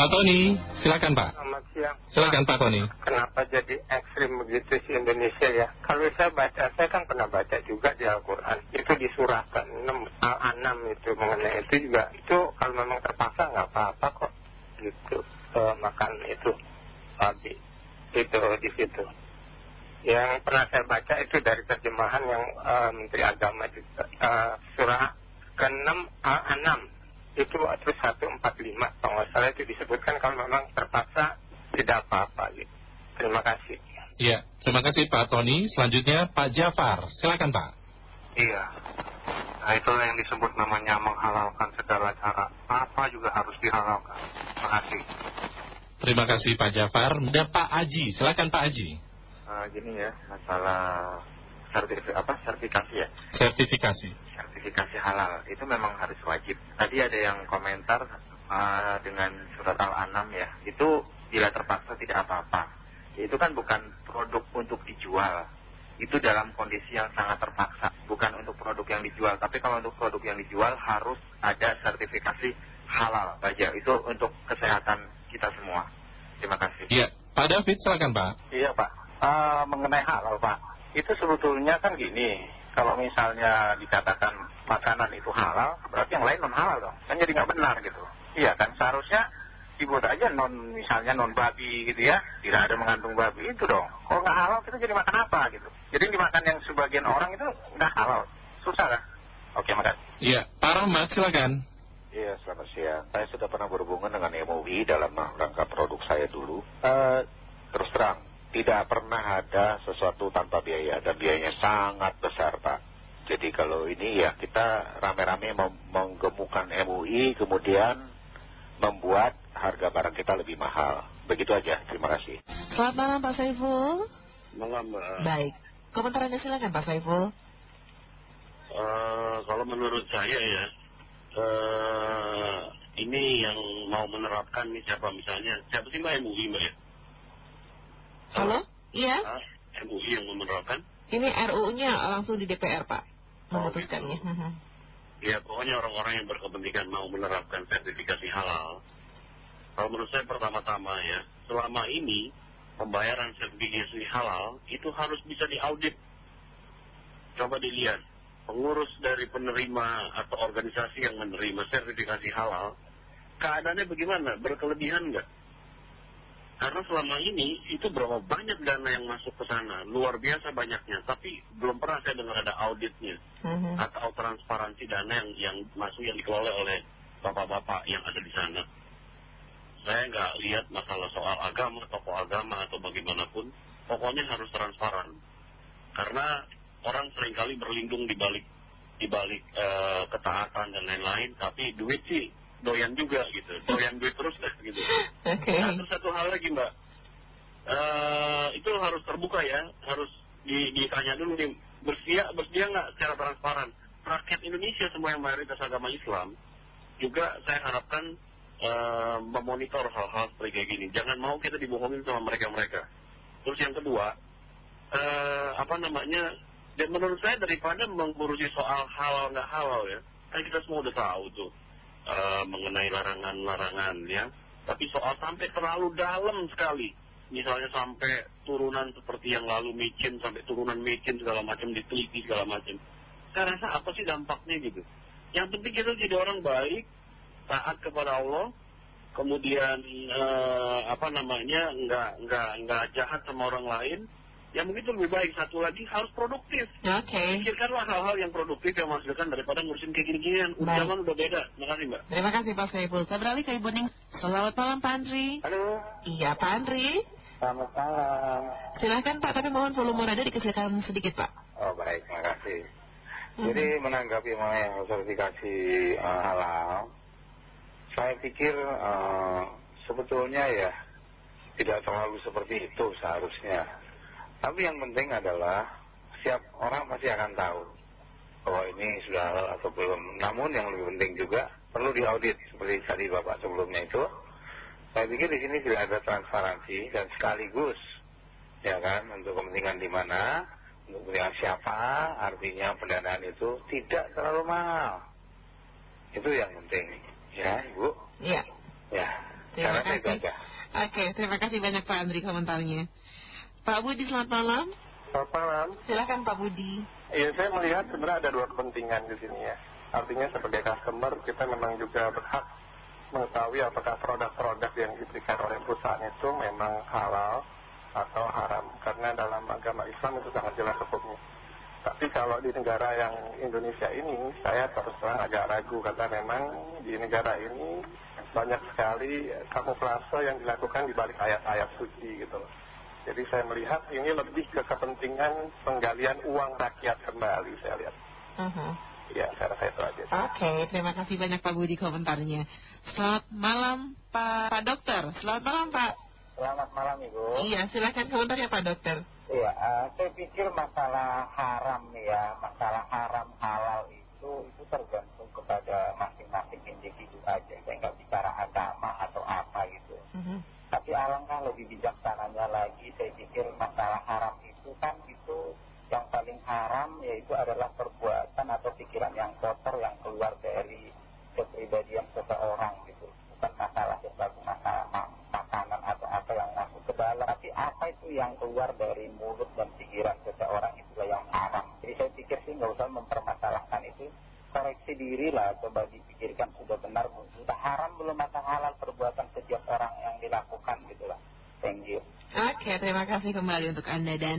Pak Tony, silakan Pak. Selamat siang. Silakan Pak Tony. Kenapa jadi ekstrim begitu sih Indonesia ya? Kalau saya baca, saya kan pernah baca juga di Al-Quran. Itu di surah ke-6, Al-Anam itu mengenai itu juga. Itu kalau memang terpaksa nggak apa-apa kok. Gitu, eh, makan itu babi. Itu di situ. Yang pernah saya baca itu dari terjemahan yang eh, Menteri Agama juga. Eh, surah ke-6 Al-Anam itu terus 145 kalau nggak salah itu disebutkan kalau memang terpaksa tidak apa-apa gitu. Terima kasih. Iya, terima kasih Pak Tony. Selanjutnya Pak Jafar, silakan Pak. Iya. Nah itulah yang disebut namanya menghalalkan segala cara. Apa juga harus dihalalkan. Terima kasih. Terima kasih Pak Jafar. Dan Pak Aji, silakan Pak Aji. Uh, gini ya, masalah sertifikasi, apa, sertifikasi ya. Sertifikasi. Sertifikasi halal itu memang harus wajib. Tadi ada yang komentar uh, dengan surat Al-An'am ya. Itu bila terpaksa tidak apa-apa. Itu kan bukan produk untuk dijual. Itu dalam kondisi yang sangat terpaksa. Bukan untuk produk yang dijual. Tapi kalau untuk produk yang dijual harus ada sertifikasi halal saja. Itu untuk kesehatan kita semua. Terima kasih. Iya, Pak David silakan Pak. Iya Pak, uh, mengenai halal Pak, itu sebetulnya kan gini, kalau misalnya dikatakan makanan itu halal, berarti yang lain non halal dong, kan jadi nggak benar gitu. Iya kan, seharusnya dibuat aja non misalnya non babi gitu ya, tidak ada mengandung babi itu dong. Kalau nggak halal kita jadi makan apa gitu. Jadi dimakan yang sebagian orang itu nggak halal, susah kan? Oke makasih. Iya, Pak Rahmat silakan. Iya, selamat siang. Saya sudah pernah berhubungan dengan MUI dalam rangka produk saya dulu. Uh, terus terang, tidak pernah ada sesuatu tanpa biaya dan biayanya sangat besar, Pak. Jadi kalau ini ya kita rame-rame menggemukkan MUI kemudian membuat harga barang kita lebih mahal. Begitu aja, terima kasih. Selamat malam Pak Saiful. Malam Mbak. Baik, komentar Anda silakan Pak Saiful. Uh, kalau menurut saya ya, uh, ini yang mau menerapkan nih siapa misalnya, siapa sih Mbak MUI Mbak ya? Halo? Iya? Ah, MUI yang menerapkan? Ini RUU-nya langsung di DPR Pak, memutuskannya. Oh. Ya pokoknya orang-orang yang berkepentingan mau menerapkan sertifikasi halal. Kalau menurut saya pertama-tama ya, selama ini pembayaran sertifikasi halal itu harus bisa diaudit. Coba dilihat, pengurus dari penerima atau organisasi yang menerima sertifikasi halal, keadaannya bagaimana? Berkelebihan nggak? Karena selama ini itu berapa banyak dana yang masuk ke sana, luar biasa banyaknya. Tapi belum pernah saya dengar ada auditnya Mhm. atau transparansi dana yang yang masuk yang dikelola oleh bapak-bapak yang ada di sana. Saya nggak lihat masalah soal agama, tokoh agama atau bagaimanapun, pokoknya harus transparan. Karena orang sering kali berlindung di balik di balik eh, ketaatan dan lain-lain, tapi duit sih doyan juga gitu, doyan duit terus deh gitu. Oke. Nah, terus satu hal lagi mbak, Eh, itu harus terbuka ya, harus di- ditanya dulu nih, bersedia bersedia nggak secara transparan? Rakyat Indonesia semua yang mayoritas agama Islam, juga saya harapkan eh, memonitor hal-hal seperti kayak gini. Jangan mau kita dibohongin sama mereka-mereka. Terus yang kedua, eh, apa namanya, dan menurut saya daripada mengurusi soal halal nggak halal ya, kan kita semua udah tahu tuh mengenai larangan-larangan ya. Tapi soal sampai terlalu dalam sekali, misalnya sampai turunan seperti yang lalu micin, sampai turunan micin segala macam diteliti segala macam. Saya rasa apa sih dampaknya gitu? Yang penting kita jadi orang baik, taat kepada Allah, kemudian eh, apa namanya nggak nggak nggak jahat sama orang lain. Ya mungkin itu lebih baik. Satu lagi harus produktif. Oke. Pikirkanlah hal-hal yang produktif yang menghasilkan daripada ngurusin kayak gini-ginian. Zaman udah beda. Terima kasih Mbak. Terima kasih Pak Saiful. Saya beralih ke Ibu Ning. Selamat malam Pak Andri. Halo, Iya Pak Andri. selamat malam. Silahkan Pak, tapi mohon volume radio dikecilkan sedikit Pak. Oh baik, terima kasih. Jadi menanggapi mengenai sertifikasi eh, halal, saya pikir eh, sebetulnya ya tidak terlalu seperti itu seharusnya. Tapi yang penting adalah setiap orang pasti akan tahu bahwa ini sudah halal atau belum. Namun yang lebih penting juga perlu diaudit seperti tadi Bapak sebelumnya itu. Saya pikir di sini tidak ada transparansi dan sekaligus ya kan untuk kepentingan di mana untuk kepentingan siapa artinya pendanaan itu tidak terlalu mahal itu yang penting ya ibu Iya. ya Terima kasih. Oke, terima kasih banyak Pak Andri komentarnya. Pak Budi, selamat malam. Selamat malam. Silakan Pak Budi. Iya, saya melihat sebenarnya ada dua kepentingan di sini ya. Artinya sebagai customer kita memang juga berhak mengetahui apakah produk-produk yang diberikan oleh perusahaan itu memang halal atau haram. Karena dalam agama Islam itu sangat jelas hukumnya. Tapi kalau di negara yang Indonesia ini, saya terus terang agak ragu karena memang di negara ini banyak sekali kamuflase yang dilakukan di balik ayat-ayat suci gitu loh. Jadi saya melihat ini lebih ke kepentingan penggalian uang rakyat kembali saya lihat. Uh-huh. Ya, saya rasa itu aja. Oke, terima kasih banyak Pak Budi komentarnya. Selamat malam Pak, Pak Dokter. Selamat malam Pak. Selamat malam Ibu. Iya, silakan komentarnya Pak Dokter. Iya, eh, saya pikir masalah haram ya, masalah haram halal itu itu tergantung kepada masing-masing individu aja. Saya nggak bicara agama atau apa gitu. Mhm. Tapi alangkah lebih bijaksananya lagi, saya pikir masalah haram itu kan itu yang paling haram yaitu adalah perbuatan atau pikiran yang kotor yang keluar dari kepribadian seseorang gitu. Bukan masalah sesuatu masalah ma- makanan atau apa yang masuk ke dalam. Tapi apa itu yang keluar dari mulut dan pikiran seseorang itulah yang haram. Jadi saya pikir sih nggak usah mempermasalahkan itu. Koreksi diri lah, coba dipikirkan sudah benar. Sudah haram belum atau halal perbuatan setiap orang yang dilakukan gitu lah. Thank you. Oke, terima kasih kembali untuk Anda dan